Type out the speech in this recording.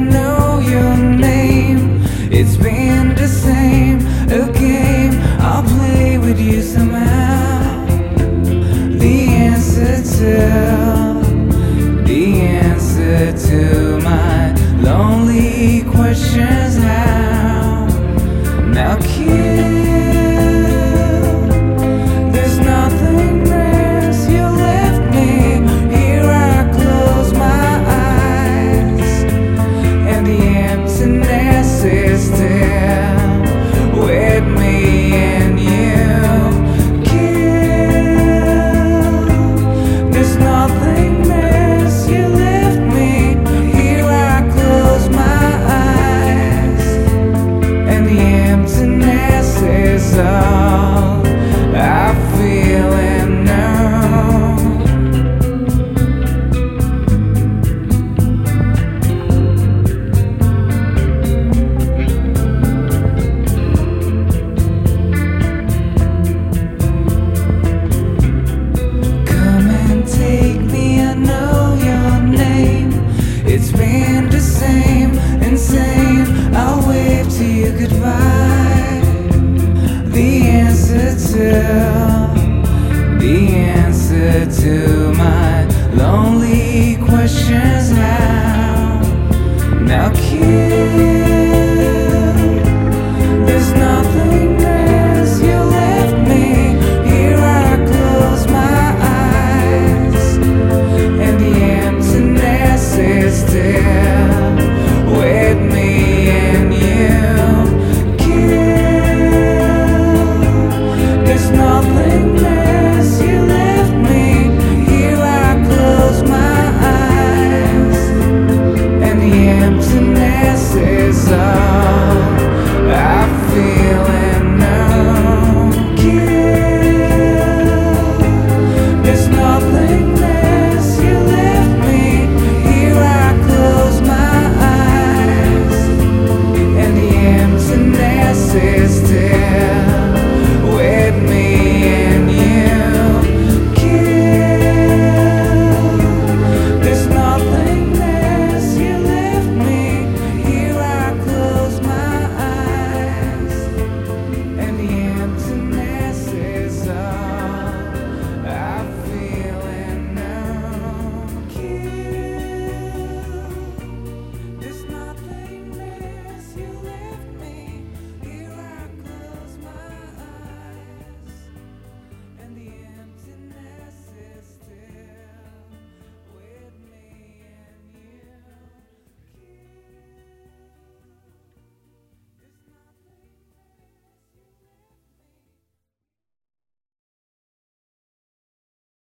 know your name. It's been the same, a game. I'll play with you somehow. The answer to, the answer to my lonely question. the answer to my lonely questions now. Now, keep.